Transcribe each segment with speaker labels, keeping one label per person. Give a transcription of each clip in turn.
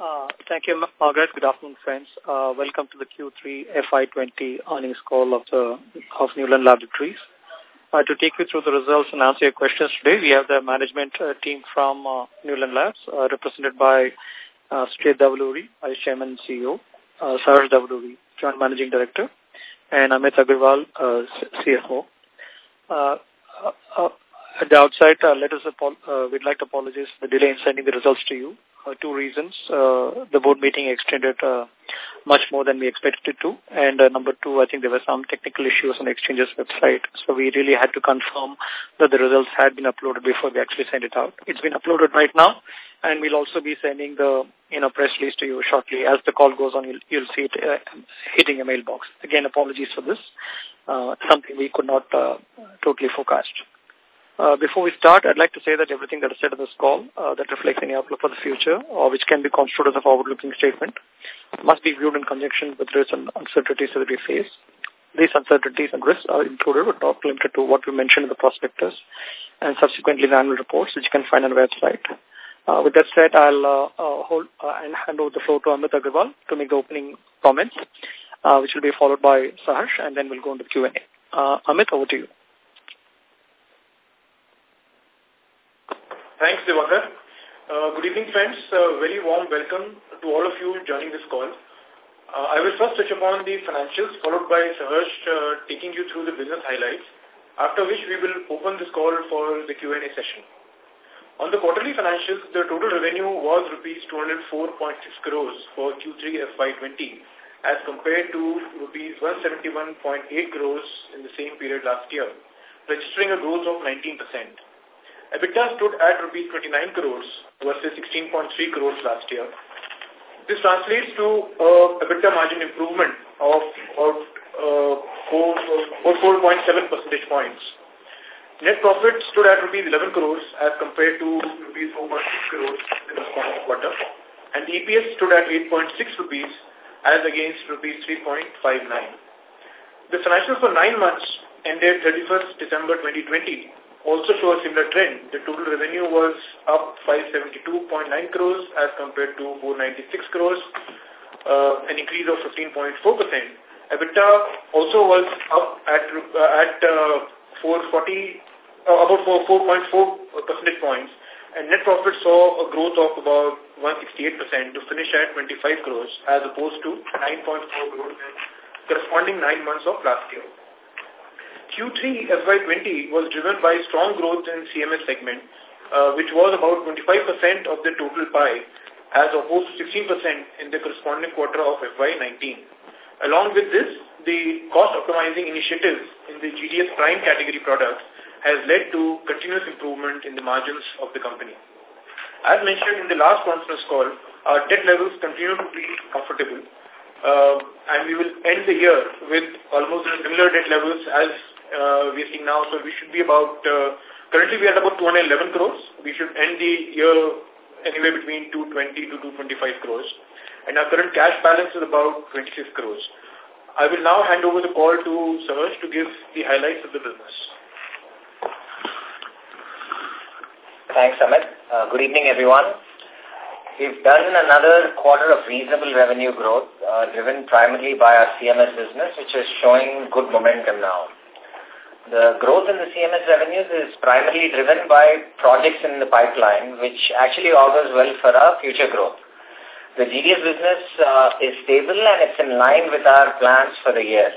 Speaker 1: Uh, thank you, Margaret. Good afternoon, friends. Uh, welcome to the Q3 FY20 earnings call of the of Neuland Laboratories. Uh, to take you through the results and answer your questions today, we have the management uh, team from uh, Neuland Labs, uh, represented by uh, Sucheth Davuluri, Vice Chairman and CEO, uh, Saharsh Davuluri, Joint Managing Director, and Amit Agarwal, uh, CFO. Uh, uh, uh, at the outside, uh, let us uh, we'd like to apologize for the delay in sending the results to you uh, two reasons. Uh, the board meeting extended uh, much more than we expected it to. And uh, number two, I think there were some technical issues on Exchange's website. So we really had to confirm that the results had been uploaded before we actually sent it out. It's been uploaded right now. And we'll also be sending the you know, press release to you shortly. As the call goes on, you'll, you'll see it uh, hitting your mailbox. Again, apologies for this. Uh, something we could not uh, totally forecast. Uh, before we start, I'd like to say that everything that is said in this call uh, that reflects any outlook for the future or which can be construed as a forward-looking statement must be viewed in conjunction with risks and uncertainties that we face. These uncertainties and risks are included but not limited to what we mentioned in the prospectus and subsequently the annual reports, which you can find on our website. Uh, with that said, I'll uh, uh, hold uh, and hand over the floor to Amit Agarwal to make the opening comments, which will be followed by Saharsh, and then we'll go into the Q&A. Amit, over to you.
Speaker 2: Thanks, Divakar. Uh, good evening, friends. Uh, very warm welcome to all of you joining this call. Uh, I will first touch upon the financials, followed by Saharsh uh, taking you through the business highlights, after which we will open this call for the Q&A session. On the quarterly financials, the total revenue was rupees 204.6 crores for Q3 FY20 as compared to rupees 171.8 crores in the same period last year, registering a growth of 19%. EBITDA stood at rupees 29 crores versus 16.3 crores last year. This translates to uh, EBITDA margin improvement of about uh, 4.7 percentage points. Net profit stood at rupees 11 crores as compared to rupees 4.6 crores in the quarter, and the EPS stood at 8.6 rupees as against rupees 3.59. The financials for nine months ended 31st December 2020 also show a similar trend. The total revenue was up 572.9 crores as compared to 496 crores, uh, an increase of 15.4%. EBITDA also was up at uh, at uh, 440 uh, about 4.4 percentage points, and net profit saw a growth of about 168% to finish at 25 crores as opposed to 9.4 crores corresponding nine months of last year. Q3 FY20 was driven by strong growth in CMS segment, uh, which was about 25% of the total pie, as opposed to 16% in the corresponding quarter of FY19. Along with this, the cost optimizing initiatives in the GDS prime category products has led to continuous improvement in the margins of the company. As mentioned in the last conference call, our debt levels continue to be comfortable, uh, and we will end the year with almost similar debt levels as uh, we're seeing now. So we should be about, uh, currently we are at about 211 crores. We should end the year anywhere between 220 to 225 crores. And our current cash balance is about 26 crores. I will now hand over the call to Saharsh to give the highlights of the business.
Speaker 3: Thanks, Amit. Uh, good evening, everyone. We've done another quarter of reasonable revenue growth, uh, driven primarily by our CMS business, which is showing good momentum now. The growth in the CMS revenues is primarily driven by projects in the pipeline, which actually augurs well for our future growth. The GDS business uh, is stable and it's in line with our plans for the year.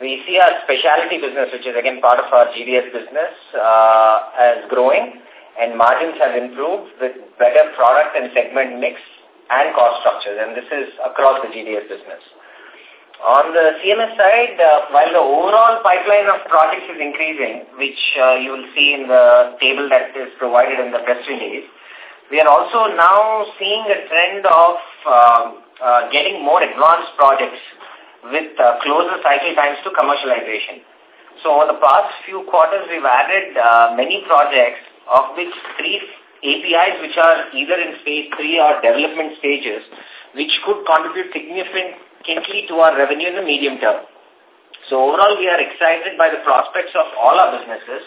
Speaker 3: We see our specialty business, which is again part of our GDS business, uh, as growing and margins have improved with better product and segment mix and cost structures, and this is across the GDS business. On the CMS side, uh, while the overall pipeline of projects is increasing, which uh, you will see in the table that is provided in the press release, we are also now seeing a trend of uh, uh, getting more advanced projects with uh, closer cycle times to commercialization. So over the past few quarters, we've added uh, many projects, of which three APIs which are either in phase three or development stages, which could contribute significant significantly to our revenue in the medium term. So overall, we are excited by the prospects of all our businesses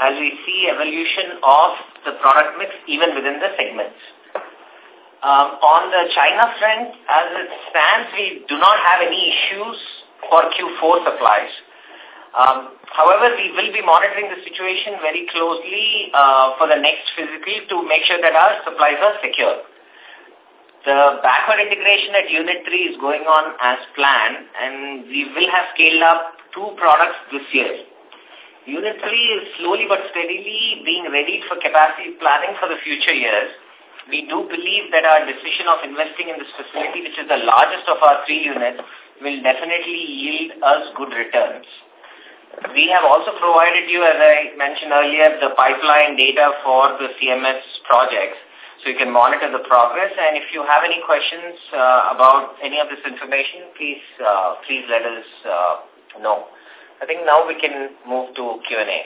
Speaker 3: as we see evolution of the product mix even within the segments. Um, on the China front, as it stands, we do not have any issues for Q4 supplies. Um, however, we will be monitoring the situation very closely uh, for the next physical to make sure that our supplies are secure. The backward integration at Unit 3 is going on as planned and we will have scaled up two products this year. Unit 3 is slowly but steadily being readied for capacity planning for the future years we do believe that our decision of investing in this facility, which is the largest of our three units, will definitely yield us good returns. We have also provided you, as I mentioned earlier, the pipeline data for the CMS projects, so you can monitor the progress. And if you have any questions uh, about any of this information, please uh, please let us uh, know. I think now we can move to Q&A.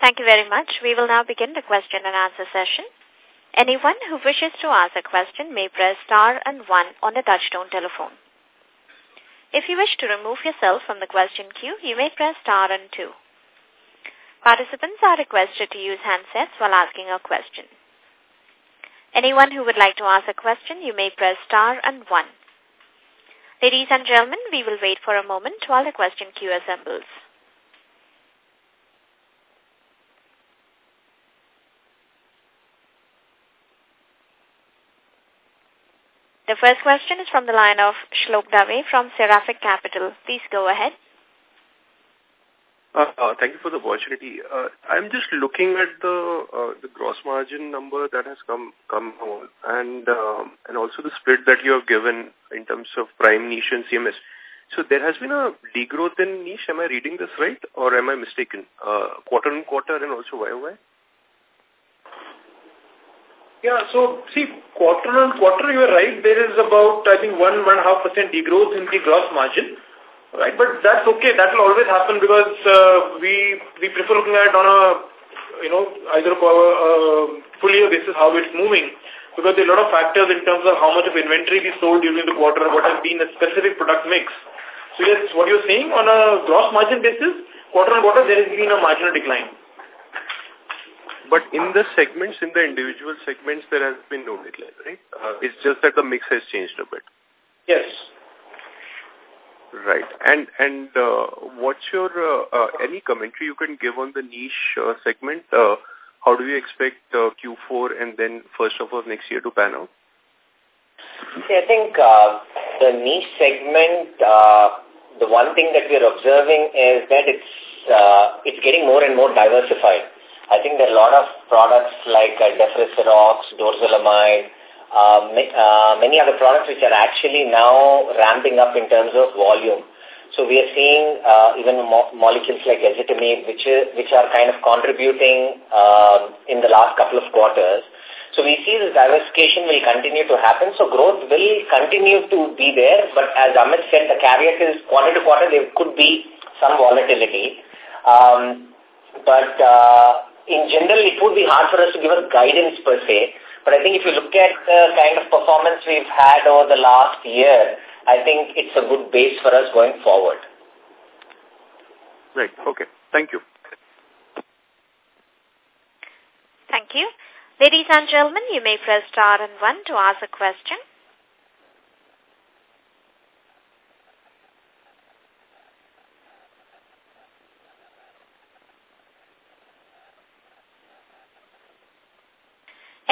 Speaker 4: Thank you very much. We will now begin the question and answer session. Anyone who wishes to ask a question may press star and one on the touchtone telephone. If you wish to remove yourself from the question queue, you may press star and two. Participants are requested to use handsets while asking a question. Anyone who would like to ask a question, you may press star and one. Ladies and gentlemen, we will wait for a moment while the question queue assembles. The first question is from the line of Shlok Dave from Seraphic Capital. Please go ahead.
Speaker 5: Uh, thank you for the opportunity. Uh, I'm just looking at the uh, the gross margin number that has come come on, and um, and also the split that you have given in terms of prime niche and CMS. So there has been a degrowth in niche. Am I reading this right, or am I mistaken? Uh, quarter on quarter and also YOY.
Speaker 2: Yeah, so see, quarter on quarter, you are right. There is about, I think, one, one and a half percent degrowth in the gross margin, right? But that's okay. That will always happen because uh, we we prefer looking at on a, you know, either a uh, full year basis how it's moving because there are a lot of factors in terms of how much of inventory we sold during the quarter, what has been the specific product mix. So yes, what you're saying on a gross margin basis, quarter on quarter, there has been a marginal decline.
Speaker 5: But in the segments, in the individual segments, there has been no decline, right? Uh, it's just that the mix has changed a bit.
Speaker 2: Yes.
Speaker 5: Right. And and uh, what's your uh, uh, any commentary you can give on the niche uh, segment? Uh, how do you expect uh, Q4 and then first of all next year to pan out?
Speaker 3: See, I think uh, the niche segment, uh, the one thing that we're observing is that it's uh, it's getting more and more diversified. I think there are a lot of products like uh, Deferasirox, Dorzolamide, uh, uh, many other products which are actually now ramping up in terms of volume. So we are seeing uh, even mo molecules like ezetimibe, which, is, which are kind of contributing uh, in the last couple of quarters. So we see this diversification will continue to happen. So growth will continue to be there. But as Amit said, the caveat is quarter to quarter there could be some volatility. Um, but uh, in general, it would be hard for us to give a guidance per se. But I think if you look at the kind of performance we've had over the last year, I think it's a good base for us going forward.
Speaker 5: Right. Okay. Thank you.
Speaker 4: Thank you. Ladies and gentlemen, you may press star and one to ask a question.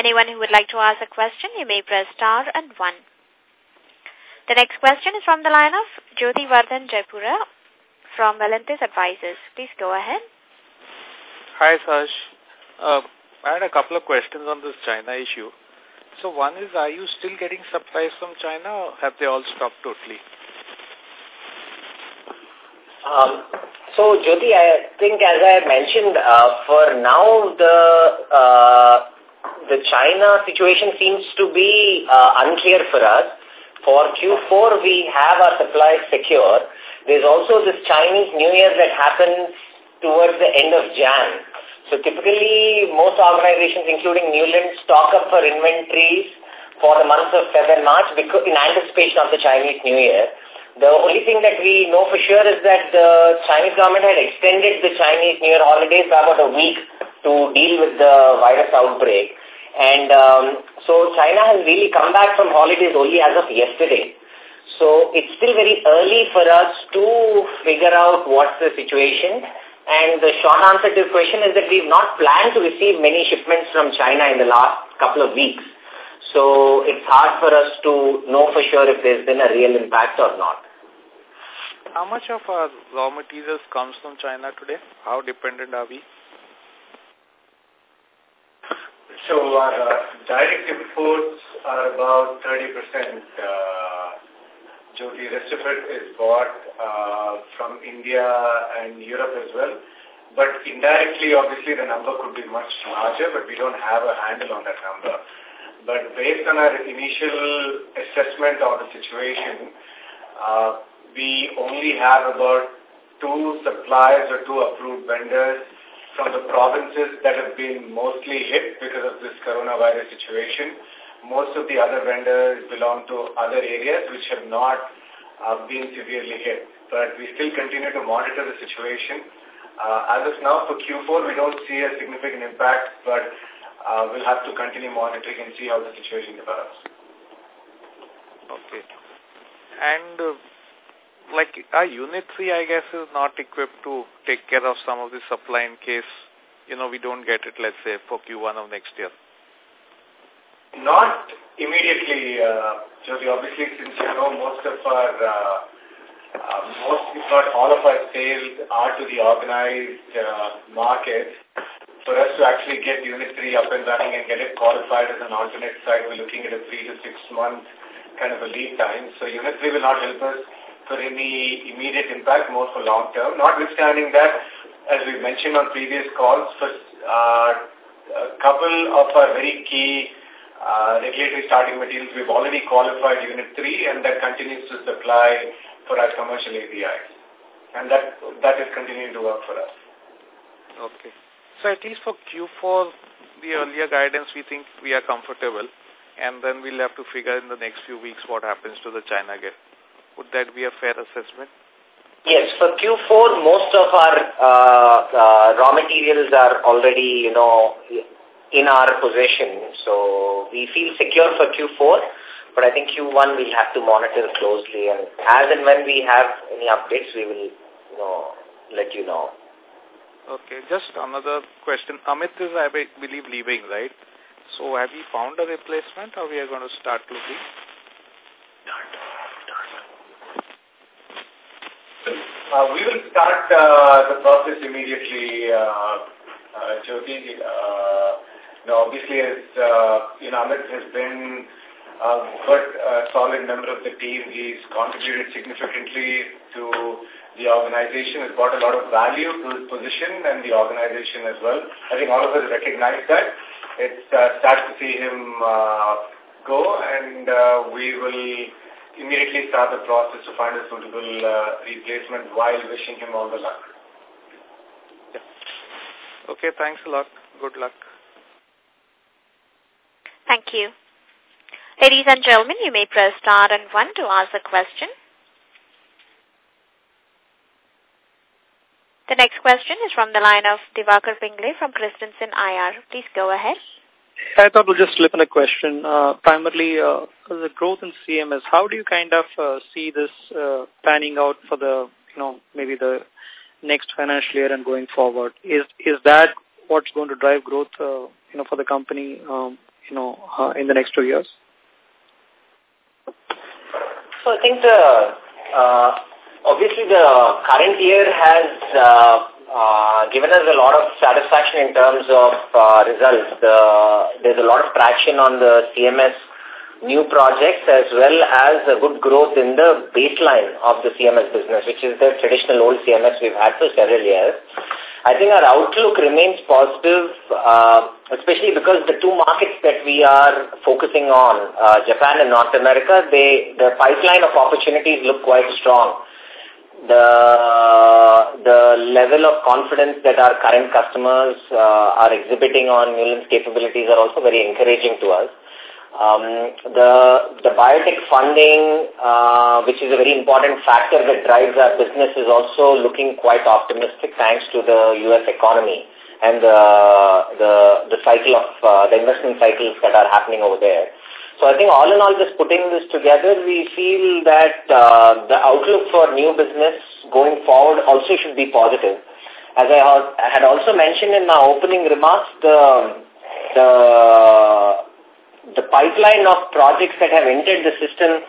Speaker 4: Anyone who would like to ask a question, you may press star and one. The next question is from the line of Jyoti Vardhan Jaipuria from Valentis Advisors. Please go ahead.
Speaker 6: Hi, Sash. Uh, I had a couple of questions on this China issue. So one is, are you still getting supplies from China or have they all stopped totally?
Speaker 3: Um, so, Jyoti, I think as I mentioned, uh, for now, the uh, the China situation seems to be uh, unclear for us. For Q4, we have our supplies secure. There's also this Chinese New Year that happens towards the end of Jan. So typically, most organizations, including Neuland, stock up for inventories for the months of February and March because in anticipation of the Chinese New Year. The only thing that we know for sure is that the Chinese government had extended the Chinese New Year holidays by about a week to deal with the virus outbreak. And um, so China has really come back from holidays only as of yesterday. So it's still very early for us to figure out what's the situation. And the short answer to the question is that we've not planned to receive many shipments from China in the last couple of weeks. So it's hard for us to know for sure if there's been a real impact or not.
Speaker 6: How much of our raw materials comes from China today? How dependent are we?
Speaker 7: So our uh, direct imports are about 30%. Uh, Jyoti, the rest of it is bought uh, from India and Europe as well. But indirectly, obviously, the number could be much larger, but we don't have a handle on that number. But based on our initial assessment of the situation, uh, we only have about two suppliers or two approved vendors from the provinces that have been mostly hit because of this coronavirus situation. Most of the other vendors belong to other areas which have not uh, been severely hit. But we still continue to monitor the situation. Uh, as of now, for Q4, we don't see a significant impact, but uh, we'll have to continue monitoring and see how the situation develops.
Speaker 6: Okay. And uh, like our unit 3 I guess is not equipped to take care of some of the supply in case you know we don't get it let's say for Q1 of next year.
Speaker 7: Not immediately uh, Jyoti. Obviously since you know most of our uh, uh, most if not all of our sales are to the organized uh, market for us to actually get unit 3 up and running and get it qualified as an alternate site we're looking at a 3 to 6 month kind of a lead time. So unit 3 will not help us for any immediate impact, more for long term. Notwithstanding that, as we mentioned on previous calls, for uh, a couple of our very key uh, regulatory starting materials, we've already qualified Unit 3 and that continues to supply for our commercial APIs. And that, that is continuing to work for us.
Speaker 6: Okay. So at least for Q4, the earlier guidance, we think we are comfortable. And then we'll have to figure in the next few weeks what happens to the China gate. Would that be a fair assessment?
Speaker 3: Yes, for Q4, most of our uh, uh, raw materials are already, you know, in our possession. So we feel secure for Q4, but I think Q1 we'll have to monitor closely. And as and when we have any updates, we will, you know, let you know.
Speaker 6: Okay, just another question. Amit is, I believe, leaving, right? So have you found a replacement or we are going to start looking?
Speaker 7: Uh, we will start uh, the process immediately, uh, uh, Jyoti. Uh, obviously, as uh, you know, Amit has been a good, uh, solid member of the team. He's contributed significantly to the organization, has brought a lot of value to his position and the organization as well. I think all of us recognize that. It's uh, sad to see him uh, go, and uh, we will immediately start the process to find a suitable uh, replacement while wishing him all the luck.
Speaker 6: Yeah. Okay, thanks a lot. Good luck.
Speaker 4: Thank you. Ladies and gentlemen, you may press star and one to ask a question. The next question is from the line of Divakar Pingle from Christensen IR. Please go ahead.
Speaker 1: I thought we'll just slip in a question. Uh, primarily, uh, the growth in CMS, how do you kind of uh, see this uh, panning out for the, you know, maybe the next financial year and going forward? Is is that what's going to drive growth, uh, you know, for the company, um, you know, uh, in the next two years?
Speaker 3: So I think the, uh, obviously the current year has uh, uh, given us a lot of satisfaction in terms of uh, results. The, there's a lot of traction on the CMS new projects as well as a good growth in the baseline of the CMS business, which is the traditional old CMS we've had for several years. I think our outlook remains positive, uh, especially because the two markets that we are focusing on, uh, Japan and North America, they, the pipeline of opportunities look quite strong the the level of confidence that our current customers uh, are exhibiting on Neuland's capabilities are also very encouraging to us. Um, the the biotech funding, uh, which is a very important factor that drives our business, is also looking quite optimistic thanks to the U.S. economy and the, the, the cycle of, uh, the investment cycles that are happening over there. So I think all in all, just putting this together, we feel that uh, the outlook for new business going forward also should be positive. As I had also mentioned in my opening remarks, the, the, the pipeline of projects that have entered the system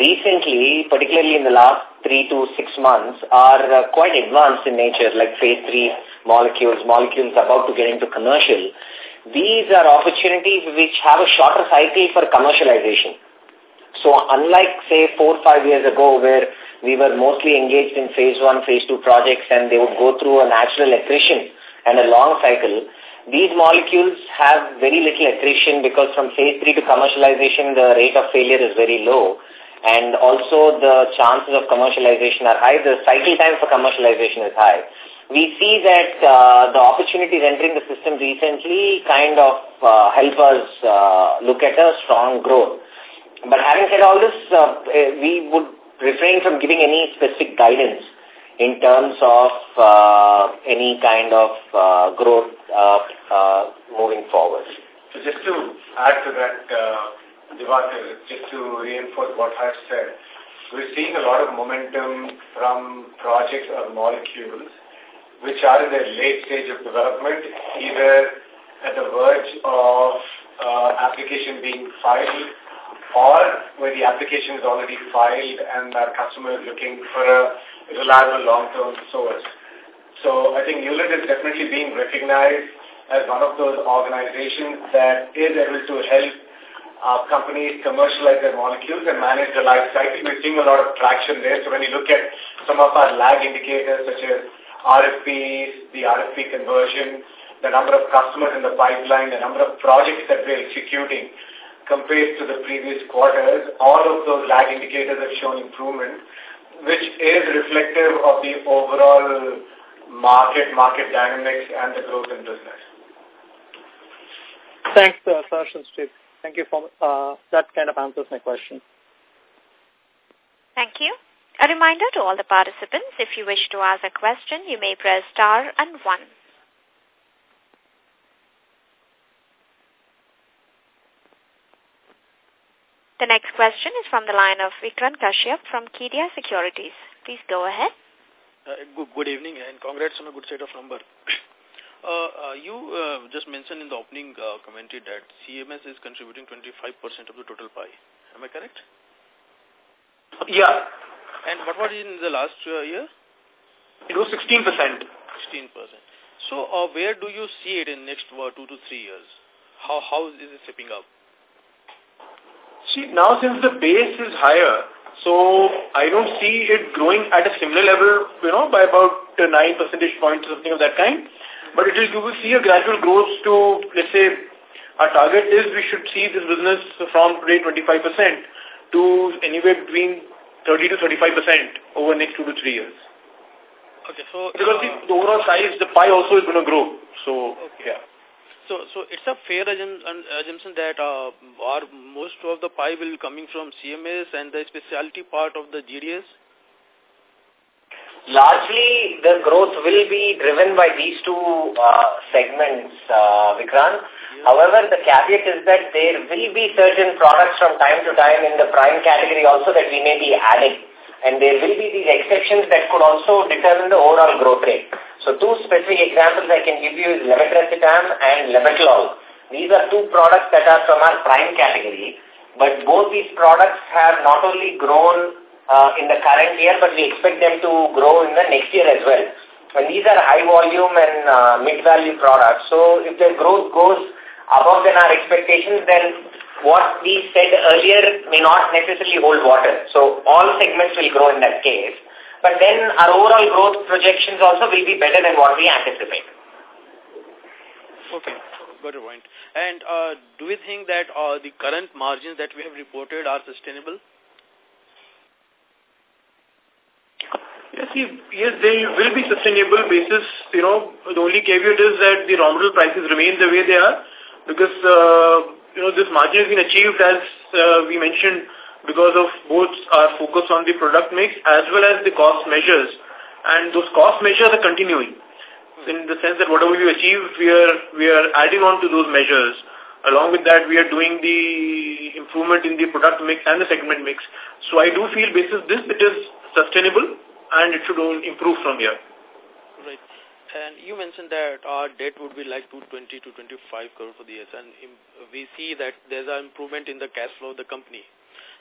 Speaker 3: recently, particularly in the last three to six months, are uh, quite advanced in nature, like phase three molecules, molecules about to get into commercial. These are opportunities which have a shorter cycle for commercialization. So unlike, say, four or five years ago where we were mostly engaged in phase one, phase two projects and they would go through a natural attrition and a long cycle, these molecules have very little attrition because from phase three to commercialization, the rate of failure is very low and also the chances of commercialization are high. The cycle time for commercialization is high. We see that uh, the opportunities entering the system recently kind of uh, help us uh, look at a strong growth. But having said all this, uh, eh, we would refrain from giving any specific guidance in terms of uh, any kind of uh, growth uh, uh, moving forward.
Speaker 7: So just to add to that, uh, just to reinforce what I've said, we're seeing a lot of momentum from projects or molecules which are in the late stage of development, either at the verge of uh, application being filed or where the application is already filed and our customer is looking for a reliable long-term source. So I think Neuland is definitely being recognized as one of those organizations that is able to help uh, companies commercialize their molecules and manage the life cycle. We're seeing a lot of traction there. So when you look at some of our lag indicators such as RFPs, the RFP conversion, the number of customers in the pipeline, the number of projects that we're executing compared to the previous quarters, all of those lag indicators have shown improvement, which is reflective of the overall market, market dynamics and the growth in business.
Speaker 1: Thanks, uh, Sash and Steve. Thank you for uh, that kind of answers my question.
Speaker 4: Thank you. A reminder to all the participants, if you wish to ask a question, you may press star and one. The next question is from the line of Vikrant Kashyap from Kedia Securities. Please go ahead.
Speaker 8: Uh, good, good evening and congrats on a good set of numbers. Uh, uh, you uh, just mentioned in the opening uh, commentary that CMS is contributing 25% of the total pie. Am I correct?
Speaker 2: Yeah.
Speaker 8: And what was it in the last uh, year?
Speaker 2: It was 16%. 16%.
Speaker 8: So uh, where do you see it in next uh, two to three years? How How is it stepping up?
Speaker 2: See, now since the base is higher, so I don't see it growing at a similar level, you know, by about 9 percentage points or something of that kind. But it will, you will see a gradual growth to, let's say, our target is we should see this business from today 25% to anywhere between 30 to 35% over the next two to three years.
Speaker 8: Okay, so...
Speaker 2: Because uh, the, the overall size, the pie also is going to grow. So,
Speaker 8: okay.
Speaker 2: yeah.
Speaker 8: So, so it's a fair assumption that uh, our, most of the pie will coming from CMS and the specialty part of the GDS?
Speaker 3: largely the growth will be driven by these two uh, segments, uh, Vikrant. However, the caveat is that there will be certain products from time to time in the prime category also that we may be adding. And there will be these exceptions that could also determine the overall growth rate. So two specific examples I can give you is levetiracetam and labetalol. These are two products that are from our prime category. But both these products have not only grown uh, in the current year, but we expect them to grow in the next year as well. And these are high volume and uh, mid-value products. So if their growth goes above than our expectations, then what we said earlier may not necessarily hold water. So all segments will grow in that case. But then our overall growth projections also will be better than what we anticipate.
Speaker 8: Okay, got a point. And uh, do we think that uh, the current margins that we have reported are sustainable?
Speaker 2: Yes, yes, they will be sustainable basis. You know, the only caveat is that the raw material prices remain the way they are because, uh, you know, this margin has been achieved as uh, we mentioned because of both our focus on the product mix as well as the cost measures. And those cost measures are continuing. in the sense that whatever we achieve, we are, we are adding on to those measures. Along with that, we are doing the improvement in the product mix and the segment mix. So I do feel basis this, it is sustainable and it should improve from here.
Speaker 8: And you mentioned that our debt would be like 220 to 25 crore for the year. And we see that there's an improvement in the cash flow of the company.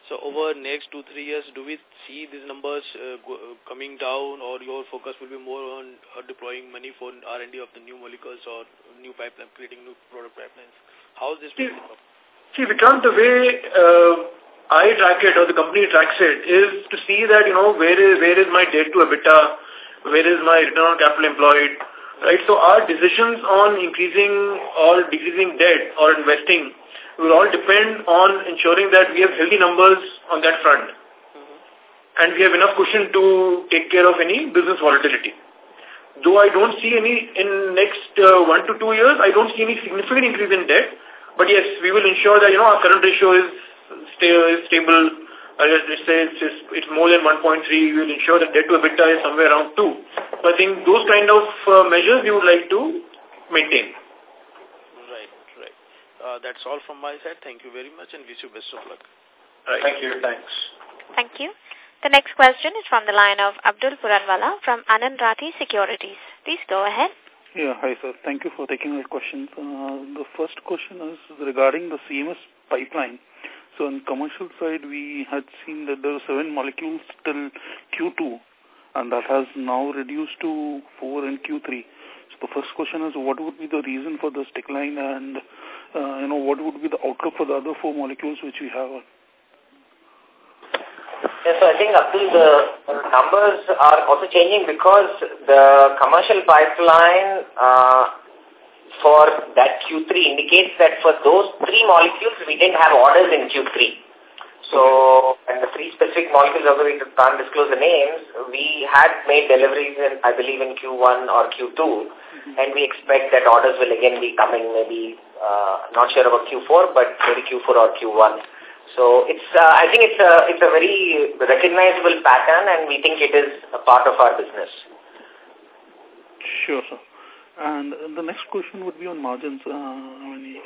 Speaker 8: So over next two, three years, do we see these numbers uh, go, coming down or your focus will be more on uh, deploying money for R&D of the new molecules or new pipeline, creating new product pipelines? How is this
Speaker 2: see, see, Vikrant, the way uh, I track it or the company tracks it is to see that, you know, where is, where is my debt to EBITDA, where is my return on capital employed, right? So our decisions on increasing or decreasing debt or investing will all depend on ensuring that we have healthy numbers on that front. And we have enough cushion to take care of any business volatility. Though I don't see any in next uh, one to two years, I don't see any significant increase in debt. But yes, we will ensure that, you know, our current ratio is, sta is stable. Uh, let's say it's, it's, more than 1.3. We will ensure that debt to EBITDA is somewhere around 2. So I think those kind of uh, measures we would like to maintain. Right, right.
Speaker 8: Uh, that's all from my side. Thank you very much and wish you best of luck.
Speaker 2: Right. Thank you. Thanks.
Speaker 4: Thank you. The next question is from the line of Abdul Puranwala from Anand Rathi Securities. Please go ahead.
Speaker 9: Yeah, hi sir. Thank you for taking my questions. Uh, the first question is regarding the CMS pipeline. So on commercial side, we had seen that there were seven molecules till Q2, and that has now reduced to four in Q3. So the first question is, what would be the reason for this decline, and uh, you know, what would be the outlook for the other four molecules which we have?
Speaker 3: Yes, so I think Abdul, the numbers are also changing because the commercial pipeline uh, for that Q3 indicates that for those three molecules, we didn't have orders in Q3. So, and the three specific molecules, although we can't disclose the names, we had made deliveries in, I believe, in Q1 or Q2, mm -hmm. and we expect that orders will again be coming maybe, uh, not sure about Q4, but maybe Q4 or Q1. So it's, uh, I think it's a, it's a very recognizable pattern and we think it is a part of our business.
Speaker 9: Sure, sir. And the next question would be on margins. Uh, I mean,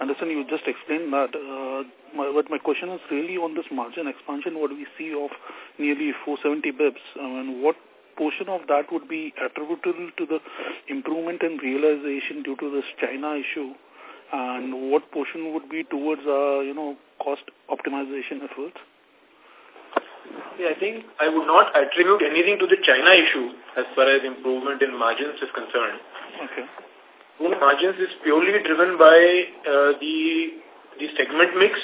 Speaker 9: understand you just explained that, uh, my, but my question is really on this margin expansion, what we see of nearly 470 bips. I mean, what portion of that would be attributable to the improvement in realization due to this China issue, and what portion would be towards, uh, you know, cost optimization efforts?
Speaker 2: Yeah, I think I would not attribute anything to the China issue as far as improvement in margins is concerned.
Speaker 9: Okay.
Speaker 2: Margins is purely driven by uh, the the segment mix,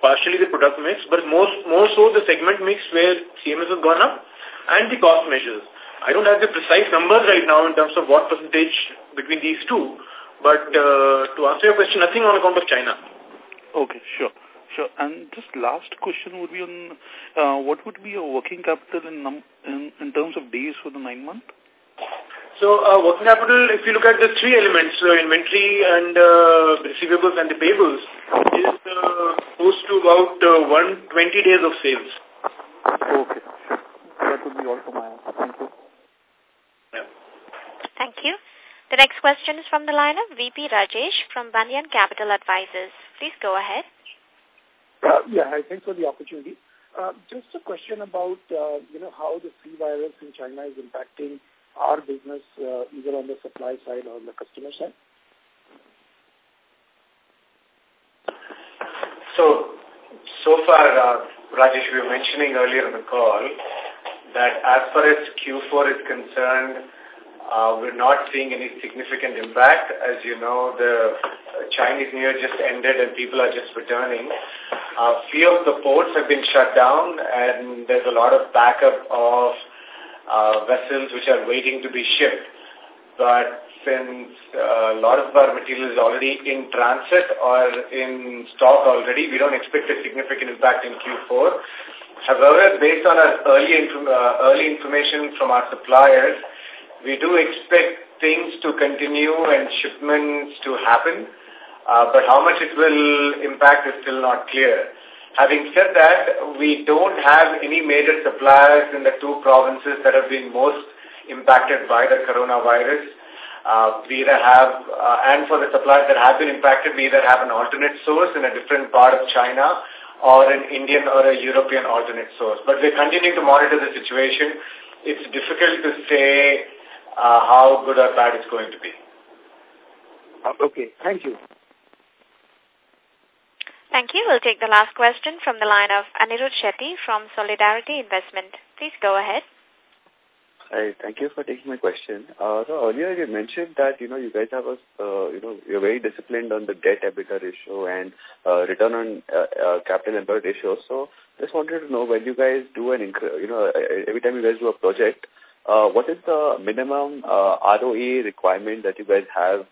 Speaker 2: partially the product mix, but most more so the segment mix where CMS has gone up and the cost measures. I don't have the precise numbers right now in terms of what percentage between these two, but uh, to answer your question, nothing on account of China.
Speaker 9: Okay, sure. Sure. And just last question would be on uh, what would be your working capital in, num in, in terms of days for the nine month?
Speaker 2: So uh, working capital, if you look at the three elements, uh, inventory and uh, receivables and the payables, is uh, close to about uh, 120 days of sales.
Speaker 9: Okay, sure. That would be all for my Thank you.
Speaker 2: Yeah.
Speaker 4: Thank you. The next question is from the line of VP Rajesh from Banyan Capital Advisors. Please go ahead.
Speaker 10: Uh, yeah, thanks for the opportunity. Uh, just a question about, uh, you know, how the C virus in China is impacting our business, uh, either on the supply side or on the customer side.
Speaker 7: So, so far, uh, Rajesh, we were mentioning earlier in the call that as far as Q4 is concerned, uh, we're not seeing any significant impact. As you know, the Chinese New Year just ended and people are just returning. A few of the ports have been shut down and there's a lot of backup of uh, vessels which are waiting to be shipped. But since uh, a lot of our material is already in transit or in stock already, we don't expect a significant impact in Q4. However, based on our early, uh, early information from our suppliers, we do expect things to continue and shipments to happen, uh, but how much it will impact is still not clear. Having said that, we don't have any major suppliers in the two provinces that have been most impacted by the coronavirus. uh, we either have, uh, and for the suppliers that have been impacted, we either have an alternate source in a different part of China or an Indian or a European alternate source. But we're continuing to monitor the situation. It's difficult to say uh, how good or bad it's going to be.
Speaker 10: Uh, okay, thank you.
Speaker 4: Thank you. We'll take the last question from the line of Anirudh Shetty from Solidarity Investment. Please go ahead.
Speaker 11: Hi, thank you for taking my question. Uh, so earlier you mentioned that, you know, you guys have a, uh, you know, you're very disciplined on the debt EBITDA ratio and uh, return on uh, uh, capital employed ratio. So just wanted to know when you guys do an, you know, every time you guys do a project, uh, what is the minimum uh, ROE requirement that you guys have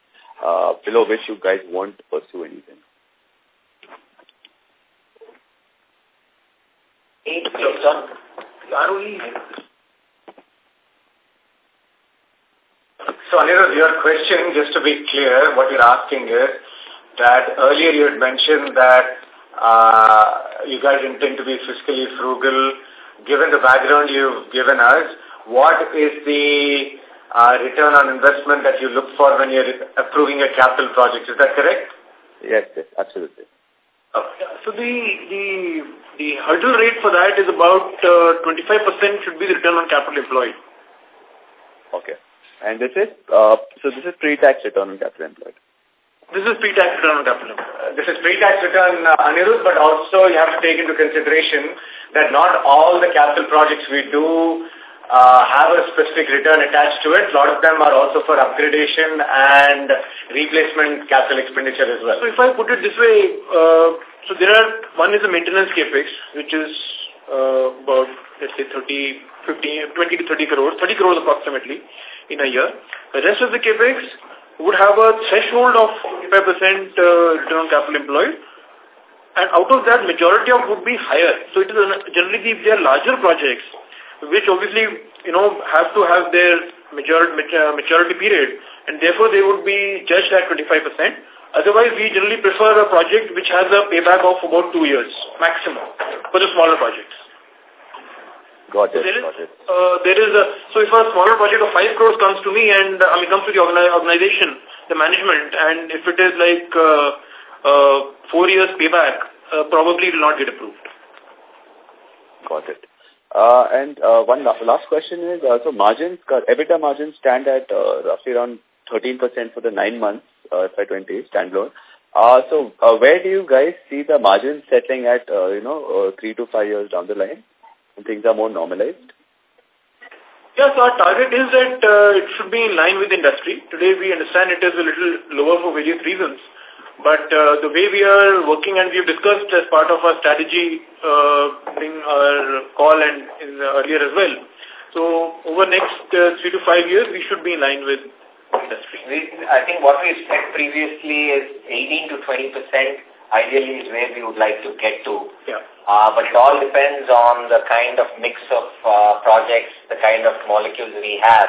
Speaker 11: uh, below which you guys won't pursue anything?
Speaker 7: So, Anirudh, your question, just to be clear, what you're asking is that earlier you had mentioned that uh, you guys intend to be fiscally frugal. Given the background you've given us, what is the uh, return on investment that you look for when you're approving a capital project? Is that correct?
Speaker 11: Yes, yes, absolutely.
Speaker 2: Okay. So the the the hurdle rate for that is about 25% uh, should be the return on capital employed.
Speaker 11: Okay. And this is, uh, so this is pre-tax return on capital employed.
Speaker 2: This is pre-tax return on capital
Speaker 7: uh, This is pre-tax return, uh, Anirudh, but also you have to take into consideration that not all the capital projects we do uh, have a specific return attached to it. A lot of them are also for upgradation and replacement capital expenditure as well.
Speaker 2: So if I put it this way, uh, so there are, one is the maintenance capex, which is uh, about, let's say, 30, 15, 20 to 30 crores, 30 crores approximately in a year. The rest of the capex would have a threshold of 45% uh, return on capital employed. And out of that, majority of would be higher. So it is generally if they are larger projects, which obviously, you know, have to have their maturity, maturity period, and therefore they would be judged at 25%. Otherwise, we generally prefer a project which has a payback of about two years maximum for the smaller projects.
Speaker 11: Got it,
Speaker 2: so there is,
Speaker 11: got it.
Speaker 2: Uh, there is a, so if a smaller project of 5 crores comes to me and, uh, I mean, comes to the organization, the management, and if it is like uh, uh, 4 years payback, uh, probably it will not get approved.
Speaker 11: Got it. Uh, and uh, one last question is, uh, so margins, EBITDA margins stand at roughly around 13% for the nine months, uh, FY20 standalone. Uh, so where do you guys see the margins settling at, you know, three to five years down the line? when things are more normalized?
Speaker 2: Yes, our target is that it should be in line with industry. Today we understand it is a little lower for various reasons. But uh, the way we are working and we have discussed as part of our strategy uh, during our call and in earlier as well. So over next uh, three to five years, we should be in line with industry.
Speaker 3: We, I think what we said previously is 18 to 20 percent ideally is where we would like to get to.
Speaker 2: Yeah.
Speaker 3: Uh, but it all depends on the kind of mix of uh, projects, the kind of molecules we have,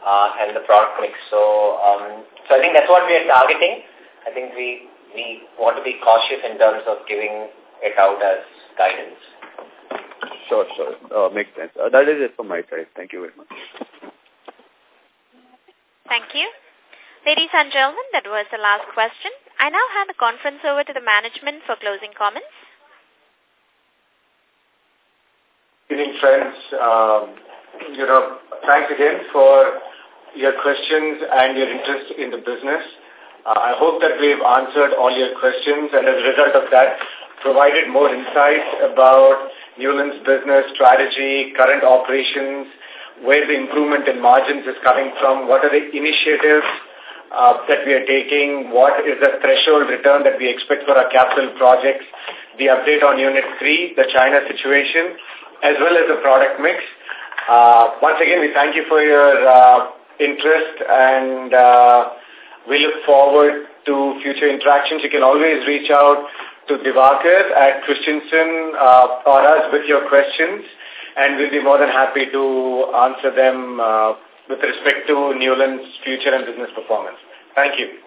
Speaker 3: uh, and the product mix. So, um, so I think that's what we are targeting. I think we we want to be cautious in terms of giving it out as guidance.
Speaker 11: Sure, sure. Uh, makes sense. Uh, that is it from my side. Thank you very much.
Speaker 4: Thank you. Ladies and gentlemen, that was the last question. I now hand the conference over to the management for closing comments.
Speaker 7: Good evening, friends. Um, you know, thanks again for your questions and your interest in the business. Uh, I hope that we've answered all your questions and as a result of that, provided more insight about Neuland's business strategy, current operations, where the improvement in margins is coming from, what are the initiatives uh, that we are taking, what is the threshold return that we expect for our capital projects, the update on Unit 3, the China situation, as well as the product mix. Uh, once again, we thank you for your uh, interest and uh, we look forward to future interactions. You can always reach out to Divakar at Christensen uh, or us with your questions and we'll be more than happy to answer them uh, with respect to Neuland's future and business performance. Thank you.